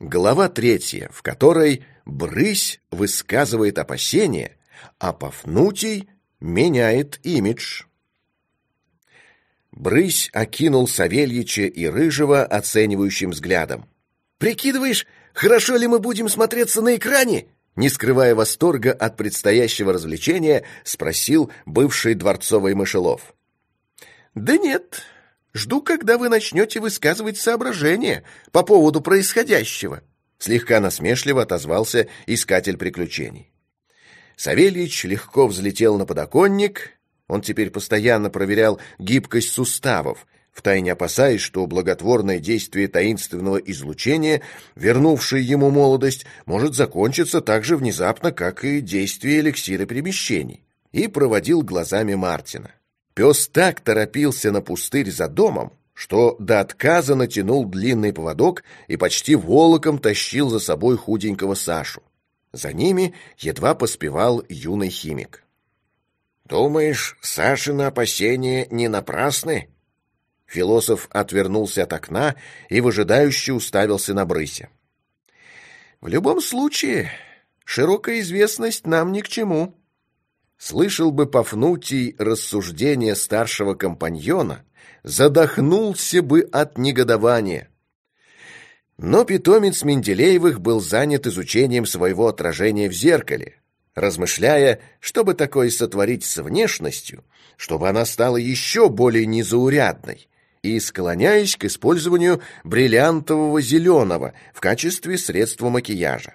Глава третья, в которой Брысь высказывает опасения, а Пафнутий меняет имидж. Брысь окинул Савельича и Рыжего оценивающим взглядом. «Прикидываешь, хорошо ли мы будем смотреться на экране?» Не скрывая восторга от предстоящего развлечения, спросил бывший дворцовый мышелов. «Да нет, Жду, когда вы начнете высказывать соображения по поводу происходящего. Слегка насмешливо отозвался искатель приключений. Савельич легко взлетел на подоконник. Он теперь постоянно проверял гибкость суставов, втайне опасаясь, что благотворное действие таинственного излучения, вернувшее ему молодость, может закончиться так же внезапно, как и действие эликсира перемещений, и проводил глазами Мартина. Пес так торопился на пустырь за домом, что до отказа натянул длинный поводок и почти волоком тащил за собой худенького Сашу. За ними едва поспевал юный химик. «Думаешь, Сашины опасения не напрасны?» Философ отвернулся от окна и выжидающе уставился на брыся. «В любом случае, широкая известность нам ни к чему», Слышал бы Пафнутий рассуждения старшего компаньона, задохнулся бы от негодования. Но питомец Менделеевых был занят изучением своего отражения в зеркале, размышляя, чтобы такое сотворить с внешностью, чтобы она стала еще более незаурядной, и склоняясь к использованию бриллиантового зеленого в качестве средства макияжа.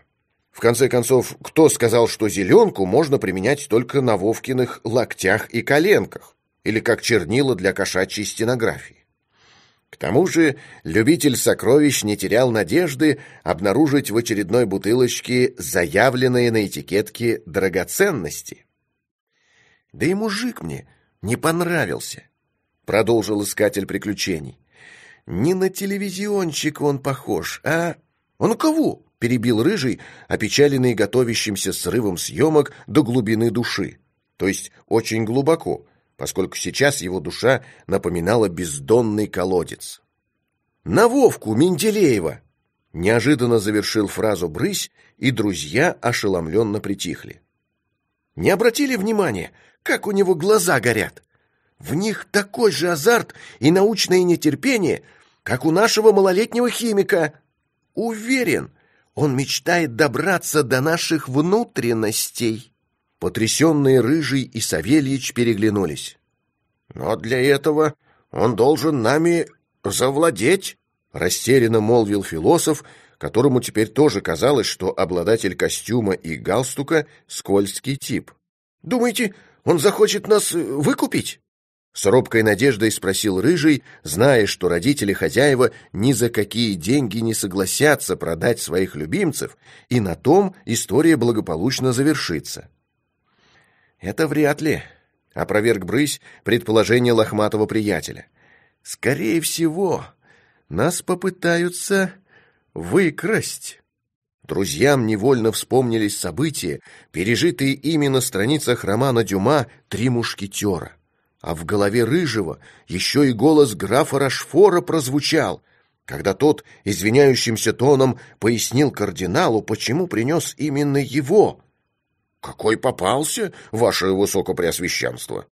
В конце концов, кто сказал, что зеленку можно применять только на Вовкиных локтях и коленках, или как чернила для кошачьей стенографии? К тому же любитель сокровищ не терял надежды обнаружить в очередной бутылочке заявленные на этикетке драгоценности. «Да и мужик мне не понравился», — продолжил искатель приключений. «Не на телевизиончик он похож, а... Он у кого?» Перебил Рыжий, опечаленный готовящимся срывом съемок до глубины души, то есть очень глубоко, поскольку сейчас его душа напоминала бездонный колодец. «На Вовку Менделеева!» Неожиданно завершил фразу «брысь», и друзья ошеломленно притихли. «Не обратили внимания, как у него глаза горят? В них такой же азарт и научное нетерпение, как у нашего малолетнего химика. Уверен, он мечтает добраться до наших внутренностей. Потрясенные Рыжий и Савельич переглянулись. Но для этого он должен нами завладеть, растерянно молвил философ, которому теперь тоже казалось, что обладатель костюма и галстука скользкий тип. Думаете, он захочет нас выкупить? С робкой надеждой спросил Рыжий, зная, что родители-хозяева ни за какие деньги не согласятся продать своих любимцев, и на том история благополучно завершится. «Это вряд ли», — опроверг Брысь предположение лохматого приятеля. «Скорее всего, нас попытаются выкрасть». Друзьям невольно вспомнились события, пережитые ими на страницах романа Дюма «Три мушкетера» а в голове Рыжего еще и голос графа Рашфора прозвучал, когда тот извиняющимся тоном пояснил кардиналу, почему принес именно его. «Какой попался, ваше высокопреосвященство?»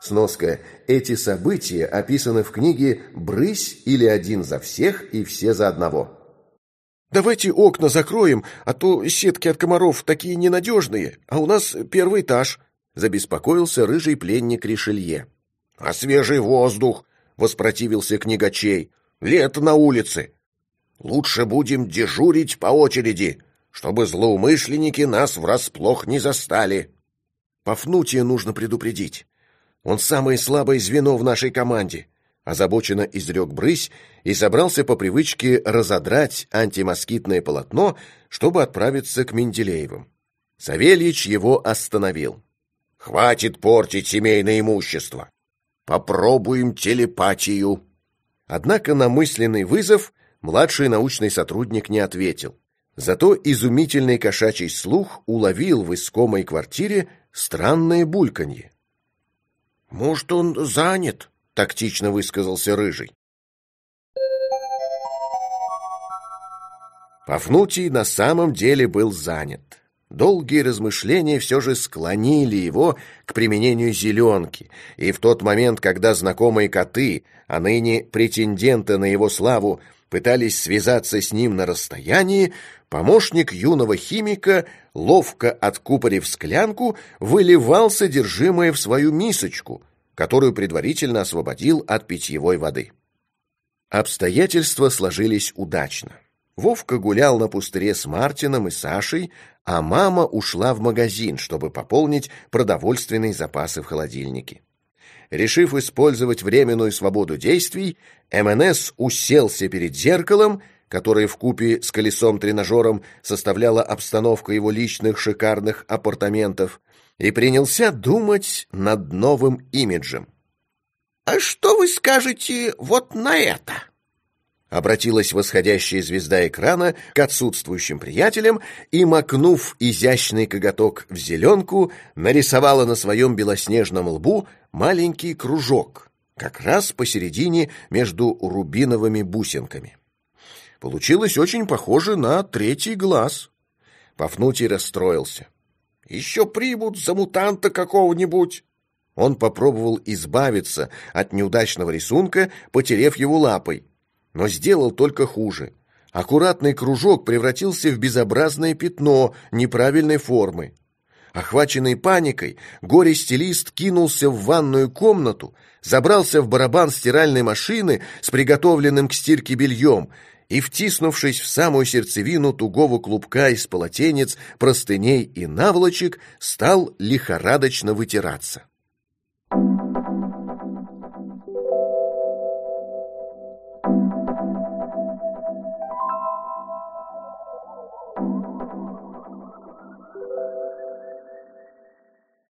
Сноска. Эти события описаны в книге «Брысь» или «Один за всех и все за одного». Давайте окна закроем, а то сетки от комаров такие ненадежные, а у нас первый этаж», — забеспокоился рыжий пленник Ришелье. «А свежий воздух?» — воспротивился книгачей. «Лето на улице. Лучше будем дежурить по очереди, чтобы злоумышленники нас врасплох не застали». Пафнутия нужно предупредить. Он самое слабое звено в нашей команде озабоченно изрек брысь и собрался по привычке разодрать антимоскитное полотно, чтобы отправиться к Менделеевым. Савельич его остановил. «Хватит портить семейное имущество! Попробуем телепатию!» Однако на мысленный вызов младший научный сотрудник не ответил. Зато изумительный кошачий слух уловил в искомой квартире странное бульканье. «Может, он занят?» —— тактично высказался Рыжий. Пафнутий на самом деле был занят. Долгие размышления все же склонили его к применению зеленки, и в тот момент, когда знакомые коты, а ныне претенденты на его славу, пытались связаться с ним на расстоянии, помощник юного химика, ловко откупорив склянку, выливал содержимое в свою мисочку — которую предварительно освободил от питьевой воды. Обстоятельства сложились удачно. Вовка гулял на пустыре с Мартином и Сашей, а мама ушла в магазин, чтобы пополнить продовольственные запасы в холодильнике. Решив использовать временную свободу действий, МНС уселся перед зеркалом, которое в купе с колесом-тренажером составляла обстановка его личных шикарных апартаментов, и принялся думать над новым имиджем. «А что вы скажете вот на это?» Обратилась восходящая звезда экрана к отсутствующим приятелям и, макнув изящный коготок в зеленку, нарисовала на своем белоснежном лбу маленький кружок, как раз посередине между рубиновыми бусинками. Получилось очень похоже на третий глаз. Пафнутий расстроился. «Еще примут за мутанта какого-нибудь!» Он попробовал избавиться от неудачного рисунка, потерев его лапой, но сделал только хуже. Аккуратный кружок превратился в безобразное пятно неправильной формы. Охваченный паникой, горе-стилист кинулся в ванную комнату, забрался в барабан стиральной машины с приготовленным к стирке бельем и, втиснувшись в самую сердцевину тугого клубка из полотенец, простыней и наволочек, стал лихорадочно вытираться.